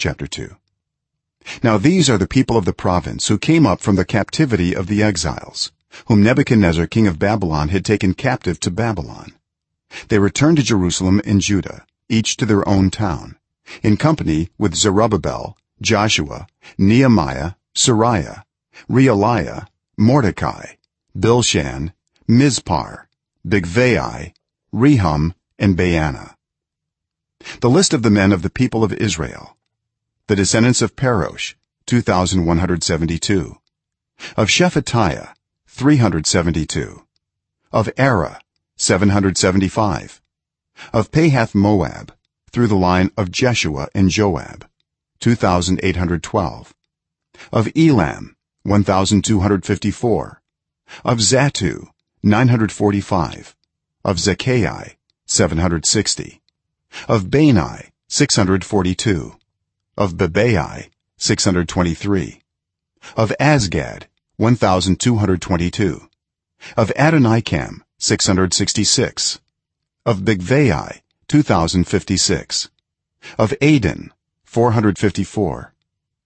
chapter 2 now these are the people of the province who came up from the captivity of the exiles whom nebuchadnezzar king of babylon had taken captive to babylon. They returned to jerusalem and judah each to their own town in company with zerubbabel joshua nehemiah seraiah reelaiah mordecai bilshan mispar bigvai rehum and baanah. The list of the men of the people of israel the descendants of parosh 2172 of shephatiah 372 of arah 775 of pahath moab through the line of jeshua and joab 2812 of elam 1254 of zattu 945 of zakkai 760 of bani 642 of bebai 623 of azgad 1222 of adonikam 666 of bigvai 2056 of adin 454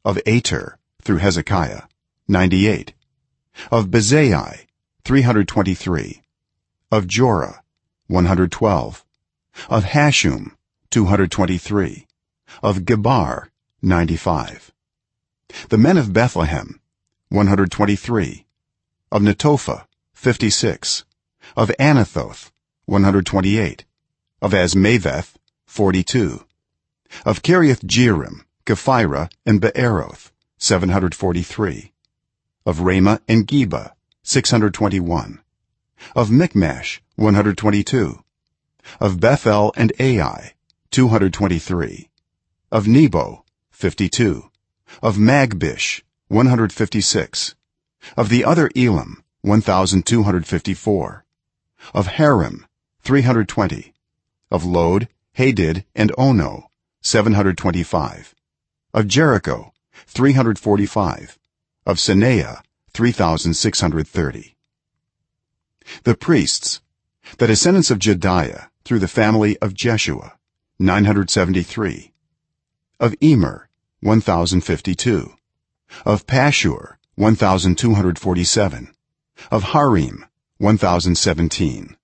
of ater through hezekiah 98 of bezai 323 of jorah 112 of hashum 223 of gibbar 95 the men of bethlehem 123 of netophah 56 of anathoth 128 of azmaveth 42 of kiriath jearim kephirah and beeroth 743 of ramah and geba 621 of mikmash 122 of bethel and ai 223 of nebo 52 of magbish 156 of the other elam 1254 of harim 320 of lod hadid and ono 725 of jericho 345 of senaah 3630 the priests the descendants of jedaiah through the family of jeshua 973 of immer 1052 of pashhur 1247 of harim 1017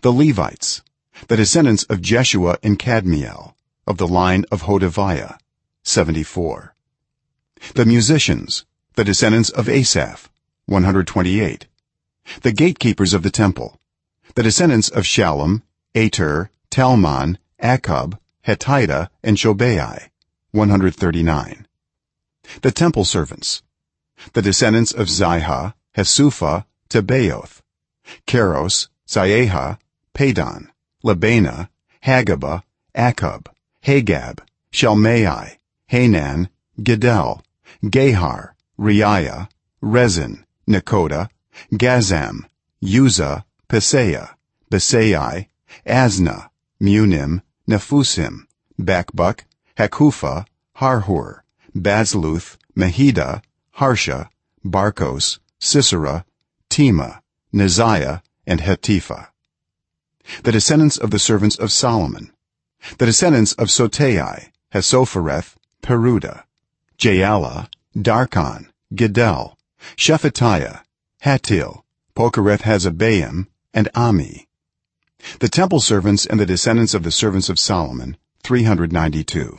the levites the descendants of jeshua and kadmiel of the line of hodaviah 74 the musicians the descendants of asaph 128 the gatekeepers of the temple the descendants of shallum ater talmon akkub hatita and shobai. 139 the temple servants. The descendants of ziha Hasupha tabbaoth keros siaha padon lebanah hagabah Akkub hagab shalmai hanan Giddel Gahar reaiah rezin nekoda gazzam uzza paseah besai asnah meunim nephusim bakbuk hakupha harhur bazluth mehida harsha barkos sisera temah neziah and hatipha the descendants of the servants of solomon. The descendants of sotai hassophereth peruda jaala darkon giddel shephatiah hattil pokereth hazzebaim and ami the temple servants and the descendants of the servants of solomon 392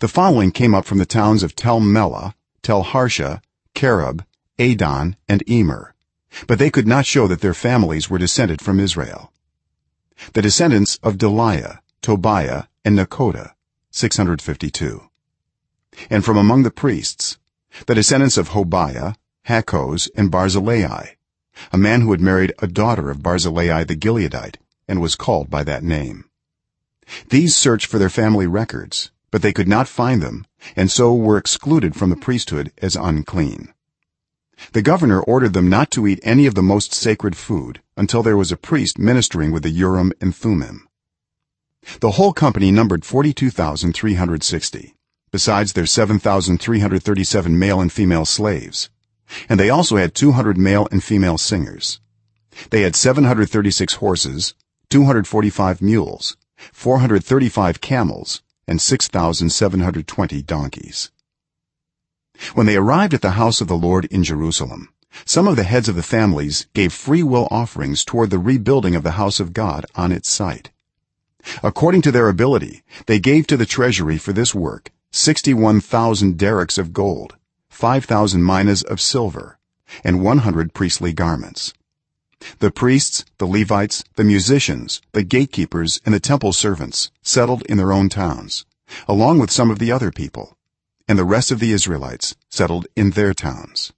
the following came up from the towns of tel melah tel harsha kerub addon and immer but they could not show that their families were descended from israel. The descendants of delaiah tobiah and nekoda 652 and from among the priests the descendants of hobaiah hakkoz and barzillai a man who had married a daughter of barzillai the gileadite and was called by that name. These searched for their family records but they could not find them and so were excluded from the priesthood as unclean. The governor ordered them not to eat any of the most sacred food until there was a priest ministering with the urim and thummim. The whole company numbered 42360 besides their 7337 male and female slaves and they also had 200 male and female singers. They had 736 horses 245 mules 435 camels and 6720 donkeys. When they arrived at the house of the lord in jerusalem some of the heads of the families gave free will offerings toward the rebuilding of the house of god on its site. According to their ability they gave to the treasury for this work 61000 darics of gold 5000 minas of silver and 100 priestly garments. The priests the levites the musicians the gatekeepers and the temple servants settled in their own towns along with some of the other people and the rest of the israelites settled in their towns